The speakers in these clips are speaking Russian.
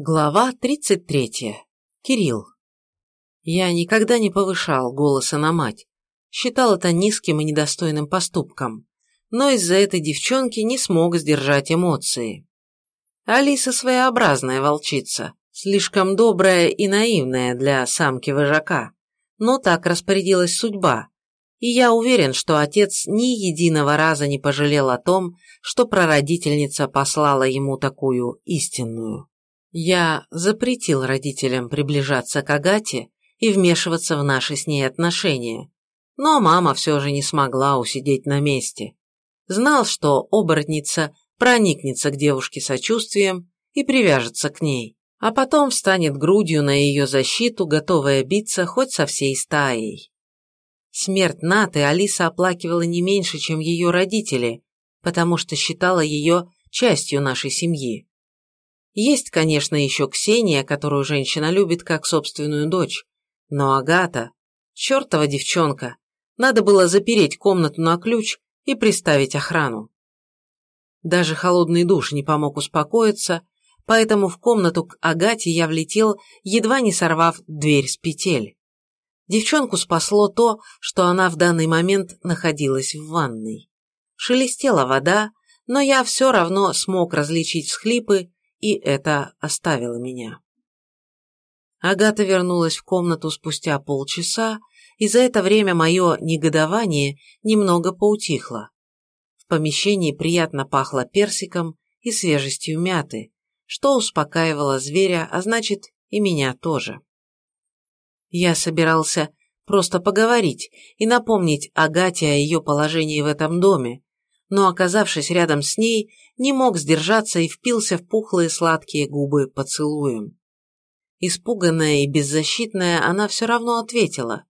Глава 33. Кирилл. Я никогда не повышал голоса на мать. Считал это низким и недостойным поступком. Но из-за этой девчонки не смог сдержать эмоции. Алиса своеобразная волчица, слишком добрая и наивная для самки-вожака. Но так распорядилась судьба. И я уверен, что отец ни единого раза не пожалел о том, что прародительница послала ему такую истинную. Я запретил родителям приближаться к Агате и вмешиваться в наши с ней отношения, но мама все же не смогла усидеть на месте. Знал, что оборотница проникнется к девушке сочувствием и привяжется к ней, а потом встанет грудью на ее защиту, готовая биться хоть со всей стаей. Смерть Наты Алиса оплакивала не меньше, чем ее родители, потому что считала ее частью нашей семьи. Есть, конечно, еще Ксения, которую женщина любит как собственную дочь. Но Агата, чертова девчонка, надо было запереть комнату на ключ и приставить охрану. Даже холодный душ не помог успокоиться, поэтому в комнату к Агате я влетел, едва не сорвав дверь с петель. Девчонку спасло то, что она в данный момент находилась в ванной. Шелестела вода, но я все равно смог различить всхлипы и это оставило меня. Агата вернулась в комнату спустя полчаса, и за это время мое негодование немного поутихло. В помещении приятно пахло персиком и свежестью мяты, что успокаивало зверя, а значит и меня тоже. Я собирался просто поговорить и напомнить Агате о ее положении в этом доме, но, оказавшись рядом с ней, не мог сдержаться и впился в пухлые сладкие губы поцелуем. Испуганная и беззащитная, она все равно ответила.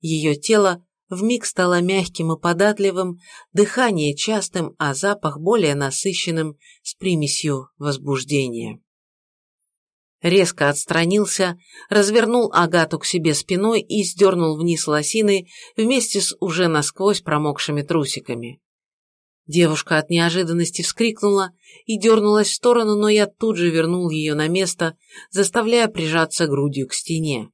Ее тело вмиг стало мягким и податливым, дыхание частым, а запах более насыщенным с примесью возбуждения. Резко отстранился, развернул Агату к себе спиной и сдернул вниз лосины вместе с уже насквозь промокшими трусиками. Девушка от неожиданности вскрикнула и дернулась в сторону, но я тут же вернул ее на место, заставляя прижаться грудью к стене.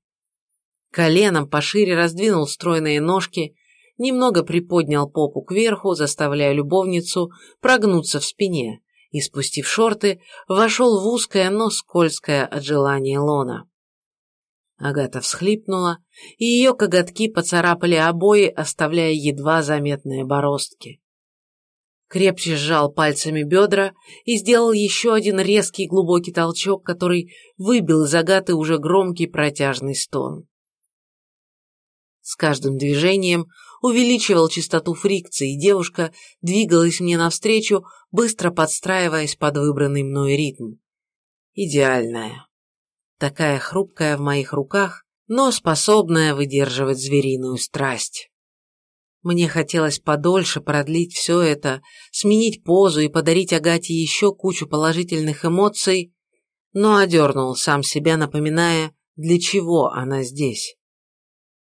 Коленом пошире раздвинул стройные ножки, немного приподнял попу кверху, заставляя любовницу прогнуться в спине, и, спустив шорты, вошел в узкое, но скользкое от желания лона. Агата всхлипнула, и ее коготки поцарапали обои, оставляя едва заметные бороздки крепче сжал пальцами бедра и сделал еще один резкий глубокий толчок, который выбил из Агаты уже громкий протяжный стон. С каждым движением увеличивал частоту фрикции, и девушка двигалась мне навстречу, быстро подстраиваясь под выбранный мной ритм. Идеальная. Такая хрупкая в моих руках, но способная выдерживать звериную страсть. Мне хотелось подольше продлить все это, сменить позу и подарить Агате еще кучу положительных эмоций, но одернул сам себя, напоминая, для чего она здесь.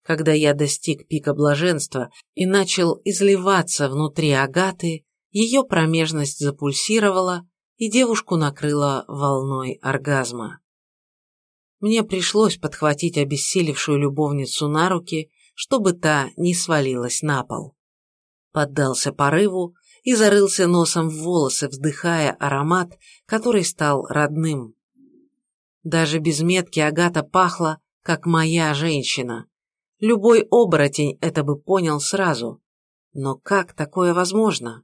Когда я достиг пика блаженства и начал изливаться внутри Агаты, ее промежность запульсировала, и девушку накрыла волной оргазма. Мне пришлось подхватить обессилевшую любовницу на руки чтобы та не свалилась на пол. Поддался порыву и зарылся носом в волосы, вздыхая аромат, который стал родным. Даже без метки Агата пахла, как моя женщина. Любой оборотень это бы понял сразу. Но как такое возможно?